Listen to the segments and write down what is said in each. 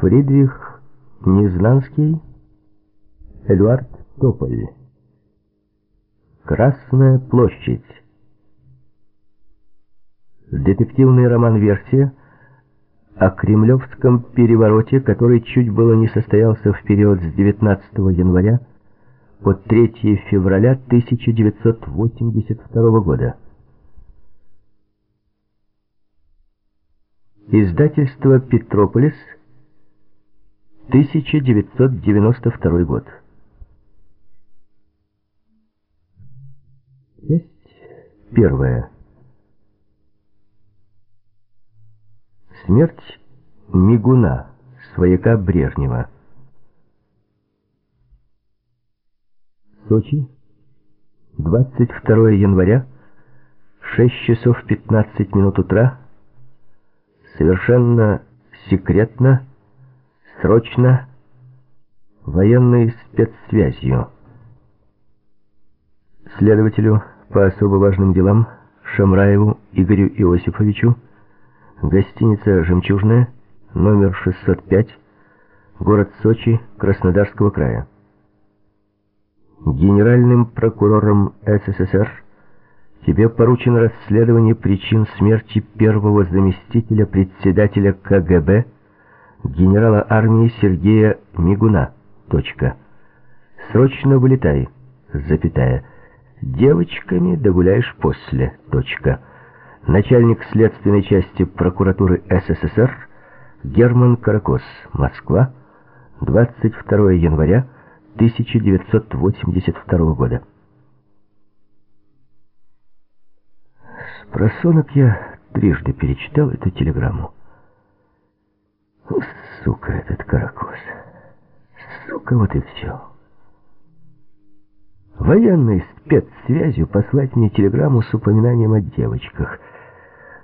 Фридрих Незнанский, Эдуард Тополь. Красная площадь. Детективный роман-версия о кремлевском перевороте, который чуть было не состоялся в период с 19 января по 3 февраля 1982 года. Издательство «Петрополис», 1992 год. Часть первая. Смерть Мигуна, свояка Брежнева. Сочи, 22 января, 6 часов 15 минут утра, совершенно секретно, срочно, военной спецсвязью. Следователю по особо важным делам Шамраеву Игорю Иосифовичу, гостиница «Жемчужная», номер 605, город Сочи, Краснодарского края. Генеральным прокурором СССР тебе поручено расследование причин смерти первого заместителя председателя КГБ генерала армии Сергея Мигуна. Точка. Срочно вылетай. Запятая. Девочками догуляешь после. Точка. Начальник следственной части прокуратуры СССР Герман Каракос. Москва. 22 января 1982 года. С просонок я трижды перечитал эту телеграмму. Сука этот Каракос. Сука, вот и все. Военной спецсвязью послать мне телеграмму с упоминанием о девочках.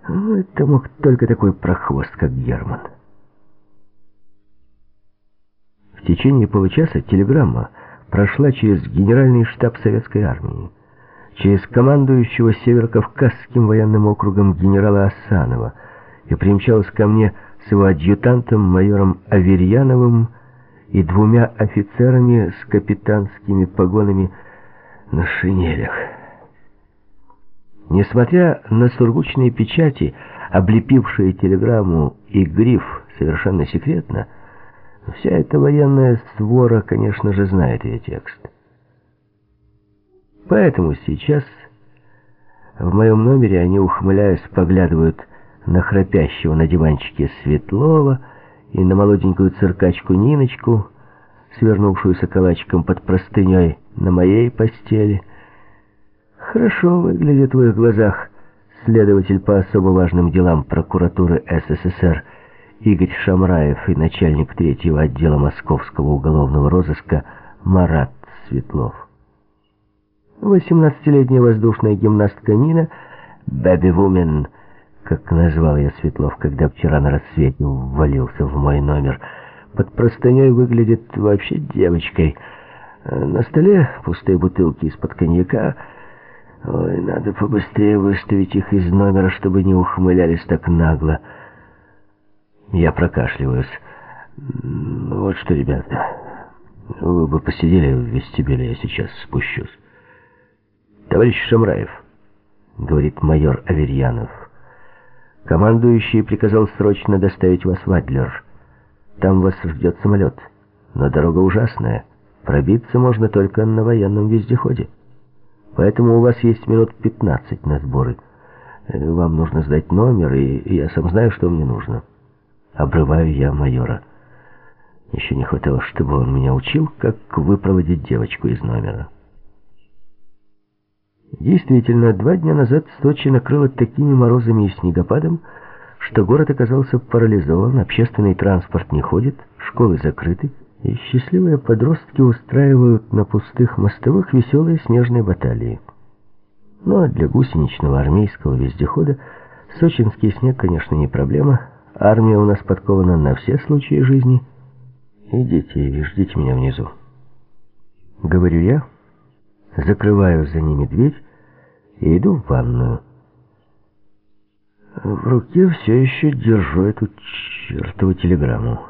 Ну, это мог только такой прохвост, как Герман. В течение получаса телеграмма прошла через Генеральный штаб Советской Армии, через командующего Северо-Кавказским военным округом генерала Асанова и примчалась ко мне с его адъютантом майором Аверьяновым и двумя офицерами с капитанскими погонами на шинелях. Несмотря на сургучные печати, облепившие телеграмму и гриф совершенно секретно, Вся эта военная свора, конечно же, знает ее текст. Поэтому сейчас в моем номере они, ухмыляясь, поглядывают на храпящего на диванчике Светлова и на молоденькую циркачку Ниночку, свернувшуюся калачиком под простыней на моей постели. Хорошо выглядит в их глазах следователь по особо важным делам прокуратуры СССР Игорь Шамраев и начальник третьего отдела московского уголовного розыска Марат Светлов. Восемнадцатилетняя воздушная гимнастка Нина, «Бэби-вумен», как назвал я Светлов, когда вчера на рассвете ввалился в мой номер, под простыней выглядит вообще девочкой. На столе пустые бутылки из-под коньяка. Ой, надо побыстрее выставить их из номера, чтобы не ухмылялись так нагло. Я прокашливаюсь. Вот что, ребята, вы бы посидели в вестибюле, я сейчас спущусь. Товарищ Шамраев, говорит майор Аверьянов, командующий приказал срочно доставить вас в Адлер. Там вас ждет самолет, но дорога ужасная. Пробиться можно только на военном вездеходе. Поэтому у вас есть минут 15 на сборы. Вам нужно сдать номер, и я сам знаю, что мне нужно. Обрываю я майора. Еще не хватало, чтобы он меня учил, как выпроводить девочку из номера. Действительно, два дня назад Сочи накрыло такими морозами и снегопадом, что город оказался парализован, общественный транспорт не ходит, школы закрыты, и счастливые подростки устраивают на пустых мостовых веселые снежные баталии. Ну а для гусеничного армейского вездехода сочинский снег, конечно, не проблема, Армия у нас подкована на все случаи жизни. Идите и ждите меня внизу. Говорю я, закрываю за ними дверь и иду в ванную. В руке все еще держу эту чертову телеграмму.